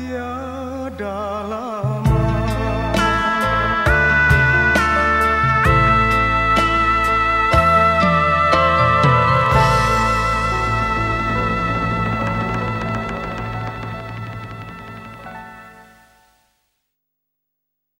tiada lain